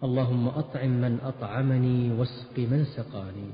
اللهم أطعم من أطعمني واسق من سقاني.